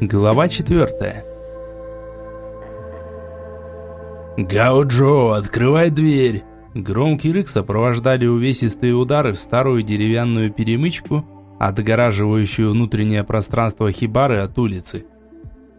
Глава четвертая. «Гао-Джо, открывай дверь!» Громкий рык сопровождали увесистые удары в старую деревянную перемычку, отгораживающую внутреннее пространство хибары от улицы.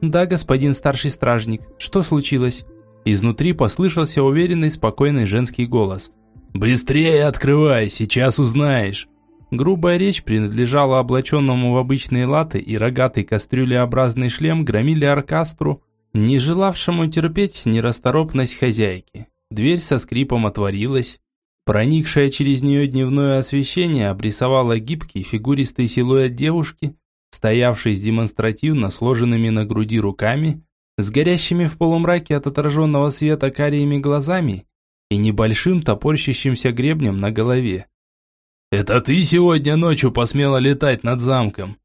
«Да, господин старший стражник, что случилось?» Изнутри послышался уверенный, спокойный женский голос. «Быстрее открывай, сейчас узнаешь!» Грубая речь принадлежала облаченному в обычные латы и рогатый кастрюлеобразный шлем громили оркастру, не желавшему терпеть нерасторопность хозяйки. Дверь со скрипом отворилась. Проникшее через нее дневное освещение обрисовало гибкий фигуристый силуэт девушки, стоявшей демонстративно сложенными на груди руками, с горящими в полумраке от отраженного света карими глазами и небольшим топорщащимся гребнем на голове. «Это ты сегодня ночью посмела летать над замком?»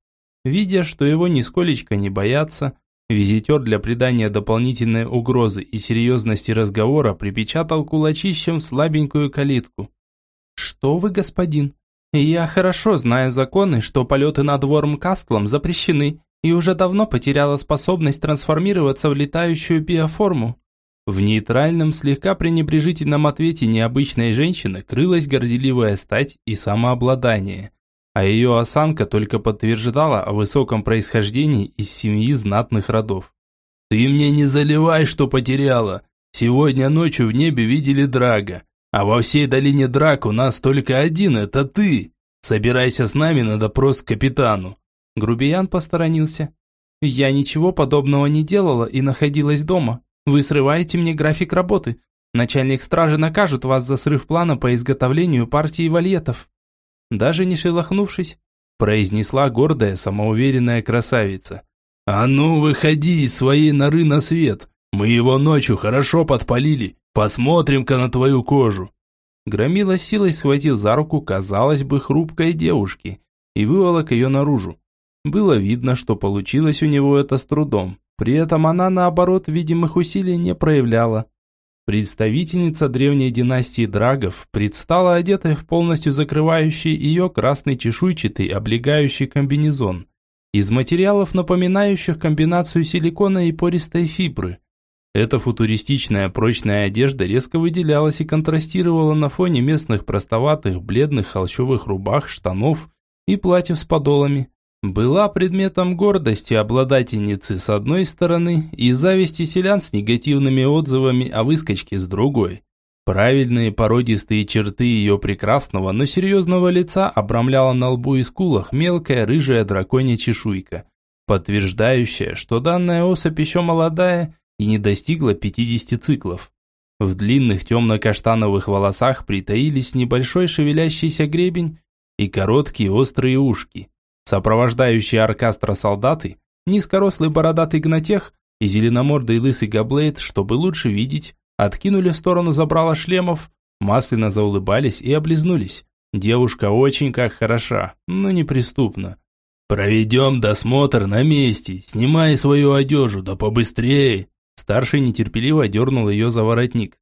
Видя, что его нисколечко не боятся, визитер для придания дополнительной угрозы и серьезности разговора припечатал кулачищем слабенькую калитку. «Что вы, господин? Я хорошо знаю законы, что полеты над Вормкастлом запрещены, и уже давно потеряла способность трансформироваться в летающую биоформу. В нейтральном, слегка пренебрежительном ответе необычной женщины крылась горделивая стать и самообладание, а ее осанка только подтверждала о высоком происхождении из семьи знатных родов. «Ты мне не заливай, что потеряла. Сегодня ночью в небе видели Драга, а во всей долине Драк у нас только один, это ты. Собирайся с нами на допрос к капитану». Грубиян посторонился. «Я ничего подобного не делала и находилась дома. Вы срываете мне график работы. Начальник стражи накажет вас за срыв плана по изготовлению партии вальетов». Даже не шелохнувшись, произнесла гордая, самоуверенная красавица. «А ну, выходи из своей норы на свет. Мы его ночью хорошо подпалили. Посмотрим-ка на твою кожу». Громила силой схватил за руку, казалось бы, хрупкой девушки и выволок ее наружу. Было видно, что получилось у него это с трудом. При этом она, наоборот, видимых усилий не проявляла. Представительница древней династии Драгов предстала одетой в полностью закрывающий ее красный чешуйчатый облегающий комбинезон из материалов, напоминающих комбинацию силикона и пористой фибры. Эта футуристичная прочная одежда резко выделялась и контрастировала на фоне местных простоватых бледных холщовых рубах, штанов и платьев с подолами была предметом гордости обладательницы с одной стороны и зависти селян с негативными отзывами о выскочке с другой. Правильные породистые черты ее прекрасного, но серьезного лица обрамляла на лбу и скулах мелкая рыжая драконья чешуйка, подтверждающая, что данная особь еще молодая и не достигла 50 циклов. В длинных темно-каштановых волосах притаились небольшой шевелящийся гребень и короткие острые ушки. Сопровождающие оркестра солдаты, низкорослый бородатый гнатех и зеленомордый лысый габлейд, чтобы лучше видеть, откинули в сторону забрала шлемов, масляно заулыбались и облизнулись. Девушка очень как хороша, но неприступна. «Проведем досмотр на месте, снимай свою одежду, да побыстрее!» Старший нетерпеливо дернул ее за воротник.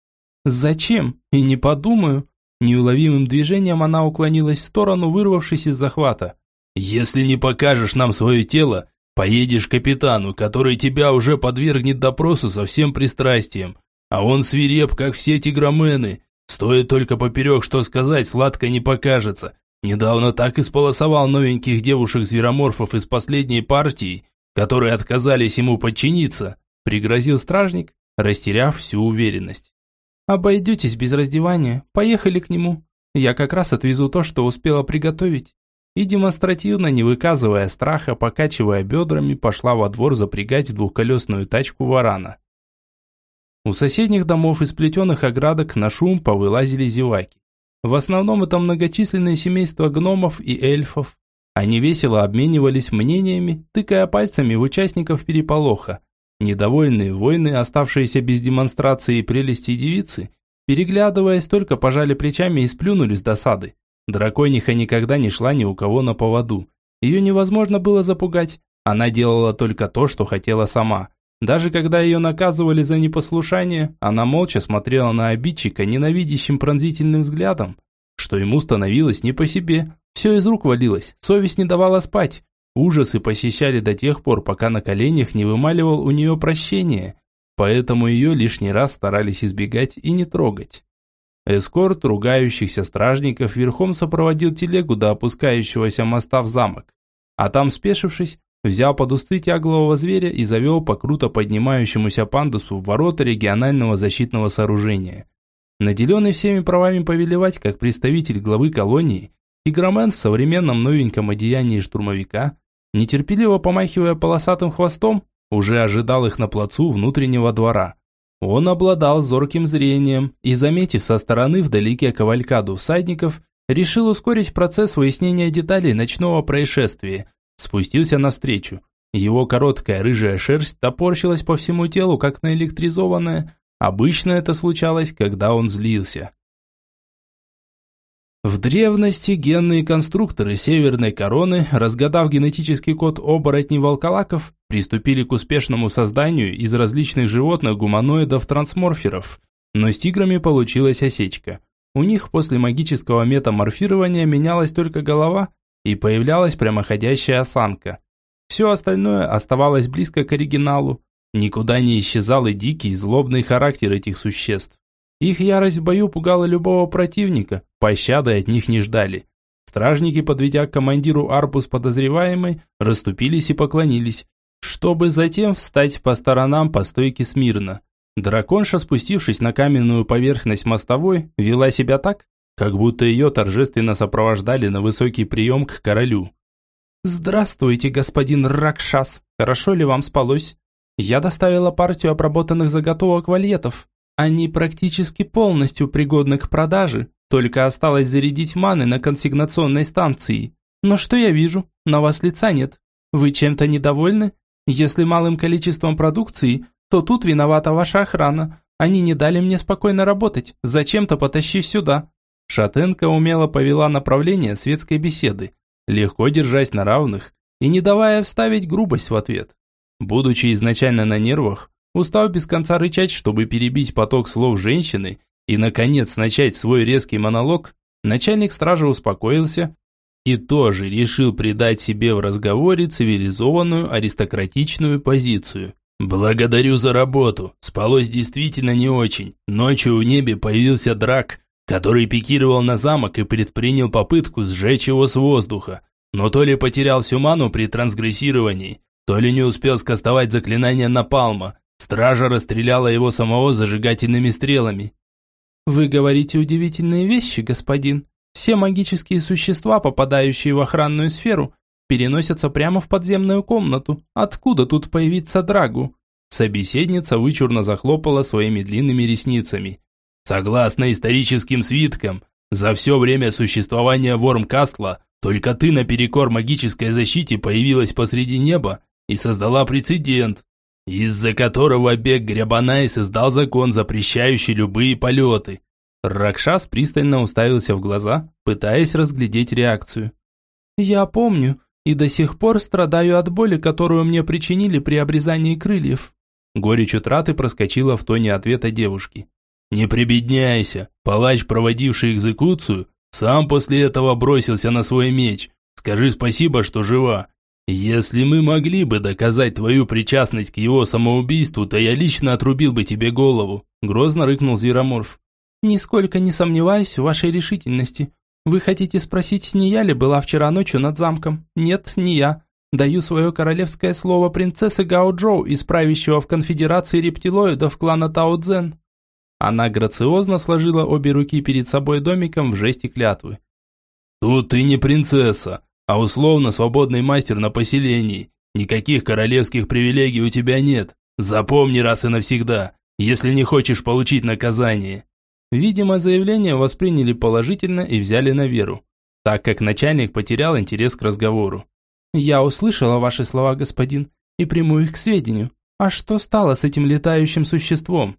«Зачем? И не подумаю!» Неуловимым движением она уклонилась в сторону, вырвавшись из захвата. Если не покажешь нам свое тело, поедешь к капитану, который тебя уже подвергнет допросу со всем пристрастием. А он свиреп, как все тигромены. Стоит только поперек что сказать, сладко не покажется. Недавно так исполосовал новеньких девушек-звероморфов из последней партии, которые отказались ему подчиниться, пригрозил стражник, растеряв всю уверенность. «Обойдетесь без раздевания, поехали к нему. Я как раз отвезу то, что успела приготовить» и демонстративно, не выказывая страха, покачивая бедрами, пошла во двор запрягать двухколесную тачку варана. У соседних домов из плетеных оградок на шум повылазили зеваки. В основном это многочисленные семейства гномов и эльфов. Они весело обменивались мнениями, тыкая пальцами в участников переполоха. Недовольные воины, оставшиеся без демонстрации и прелести девицы, переглядываясь, только пожали плечами и сплюнули с досады. Дракониха никогда не шла ни у кого на поводу. Ее невозможно было запугать. Она делала только то, что хотела сама. Даже когда ее наказывали за непослушание, она молча смотрела на обидчика ненавидящим пронзительным взглядом, что ему становилось не по себе. Все из рук валилось, совесть не давала спать. Ужасы посещали до тех пор, пока на коленях не вымаливал у нее прощение, поэтому ее лишний раз старались избегать и не трогать. Эскорт ругающихся стражников верхом сопроводил телегу до опускающегося моста в замок, а там, спешившись, взял под усты тяглового зверя и завел по круто поднимающемуся пандусу в ворота регионального защитного сооружения. Наделенный всеми правами повелевать, как представитель главы колонии, Тигромен в современном новеньком одеянии штурмовика, нетерпеливо помахивая полосатым хвостом, уже ожидал их на плацу внутреннего двора. Он обладал зорким зрением и, заметив со стороны вдалеке кавалькаду всадников, решил ускорить процесс выяснения деталей ночного происшествия – спустился навстречу. Его короткая рыжая шерсть топорщилась по всему телу, как наэлектризованная. Обычно это случалось, когда он злился. В древности генные конструкторы Северной Короны, разгадав генетический код оборотней волколаков, приступили к успешному созданию из различных животных гуманоидов-трансморферов. Но с тиграми получилась осечка. У них после магического метаморфирования менялась только голова, и появлялась прямоходящая осанка. Все остальное оставалось близко к оригиналу. Никуда не исчезал и дикий, злобный характер этих существ. Их ярость в бою пугала любого противника, пощады от них не ждали. Стражники, подведя к командиру арбус подозреваемой, расступились и поклонились, чтобы затем встать по сторонам по стойке смирно. Драконша, спустившись на каменную поверхность мостовой, вела себя так, как будто ее торжественно сопровождали на высокий прием к королю. «Здравствуйте, господин Ракшас! Хорошо ли вам спалось? Я доставила партию обработанных заготовок вальетов. Они практически полностью пригодны к продаже, только осталось зарядить маны на консигнационной станции. Но что я вижу? На вас лица нет. Вы чем-то недовольны? Если малым количеством продукции, то тут виновата ваша охрана. Они не дали мне спокойно работать, зачем-то потащив сюда. Шатенка умело повела направление светской беседы, легко держась на равных и не давая вставить грубость в ответ. Будучи изначально на нервах, устав без конца рычать, чтобы перебить поток слов женщины и, наконец, начать свой резкий монолог, начальник стражи успокоился и тоже решил придать себе в разговоре цивилизованную аристократичную позицию. «Благодарю за работу. Спалось действительно не очень. Ночью в небе появился драк, который пикировал на замок и предпринял попытку сжечь его с воздуха, но то ли потерял всю ману при трансгрессировании, то ли не успел скастовать заклинание Напалма. Стража расстреляла его самого зажигательными стрелами. «Вы говорите удивительные вещи, господин. Все магические существа, попадающие в охранную сферу, переносятся прямо в подземную комнату. Откуда тут появиться Драгу?» Собеседница вычурно захлопала своими длинными ресницами. Согласно историческим свиткам, за все время существования Вормкастла только ты наперекор магической защите появилась посреди неба и создала прецедент, из-за которого Бег Грябанай создал закон, запрещающий любые полеты. Ракшас пристально уставился в глаза, пытаясь разглядеть реакцию. «Я помню и до сих пор страдаю от боли, которую мне причинили при обрезании крыльев». Горечь утраты проскочила в тоне ответа девушки. Не прибедняйся. Палач, проводивший экзекуцию, сам после этого бросился на свой меч. Скажи спасибо, что жива. Если мы могли бы доказать твою причастность к его самоубийству, то я лично отрубил бы тебе голову», – грозно рыкнул Звероморф. «Нисколько не сомневаюсь в вашей решительности. Вы хотите спросить, не я ли была вчера ночью над замком? Нет, не я. Даю свое королевское слово принцессы Гао Джоу, из правящего в конфедерации рептилоидов клана Тао Цзэн. Она грациозно сложила обе руки перед собой домиком в жесте клятвы. «Тут ты не принцесса, а условно свободный мастер на поселении. Никаких королевских привилегий у тебя нет. Запомни раз и навсегда, если не хочешь получить наказание». Видимо, заявление восприняли положительно и взяли на веру, так как начальник потерял интерес к разговору. «Я услышала ваши слова, господин, и приму их к сведению. А что стало с этим летающим существом?»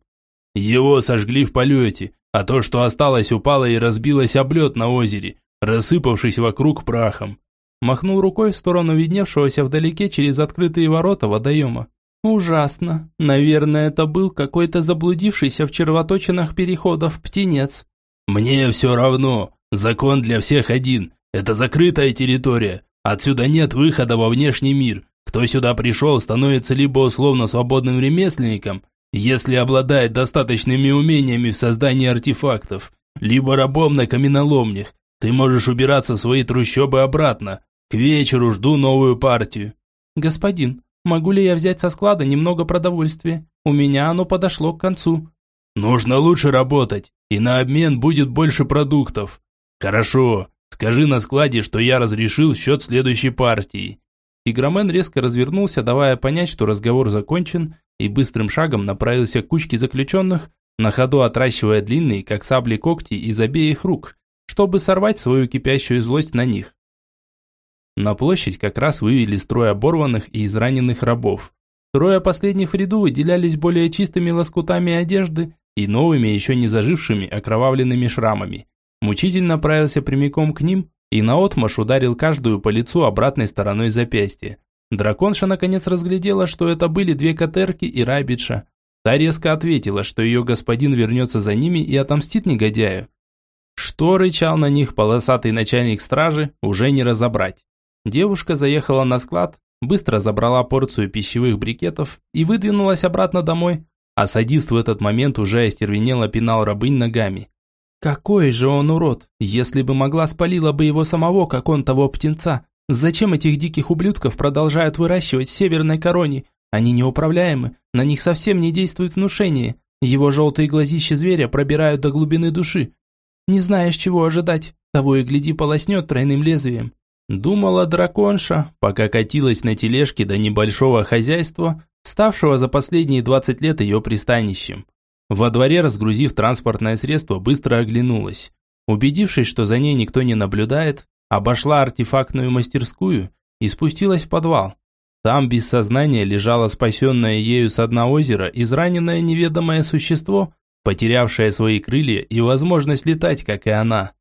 Его сожгли в полете, а то, что осталось, упало и разбилось об лед на озере, рассыпавшись вокруг прахом. Махнул рукой в сторону видневшегося вдалеке через открытые ворота водоема. «Ужасно. Наверное, это был какой-то заблудившийся в червоточинах переходов птенец». «Мне все равно. Закон для всех один. Это закрытая территория. Отсюда нет выхода во внешний мир. Кто сюда пришел, становится либо условно свободным ремесленником, если обладает достаточными умениями в создании артефактов, либо рабом на каменоломнях. Ты можешь убираться в свои трущобы обратно. К вечеру жду новую партию. Господин, могу ли я взять со склада немного продовольствия? У меня оно подошло к концу. Нужно лучше работать, и на обмен будет больше продуктов. Хорошо, скажи на складе, что я разрешил счет следующей партии. Игромен резко развернулся, давая понять, что разговор закончен, и быстрым шагом направился к кучке заключенных, на ходу отращивая длинные, как сабли когти, из обеих рук, чтобы сорвать свою кипящую злость на них. На площадь как раз вывели строй оборванных и израненных рабов. Трое последних в ряду выделялись более чистыми лоскутами одежды и новыми, еще не зажившими окровавленными шрамами. Мучитель направился прямиком к ним и наотмашь ударил каждую по лицу обратной стороной запястья. Драконша наконец разглядела, что это были две катерки и рабиша. Та резко ответила, что ее господин вернется за ними и отомстит негодяю. Что рычал на них полосатый начальник стражи, уже не разобрать. Девушка заехала на склад, быстро забрала порцию пищевых брикетов и выдвинулась обратно домой, а садист в этот момент уже остервенело пинал рабынь ногами. Какой же он урод! Если бы могла, спалила бы его самого, как он того птенца. Зачем этих диких ублюдков продолжают выращивать в северной короне? Они неуправляемы, на них совсем не действует внушение. Его желтые глазища зверя пробирают до глубины души. Не знаешь, чего ожидать, того и гляди полоснет тройным лезвием. Думала драконша, пока катилась на тележке до небольшого хозяйства, ставшего за последние 20 лет ее пристанищем. Во дворе, разгрузив транспортное средство, быстро оглянулась. Убедившись, что за ней никто не наблюдает, обошла артефактную мастерскую и спустилась в подвал. Там без сознания лежало спасенное ею с дна озера израненное неведомое существо, потерявшее свои крылья и возможность летать, как и она.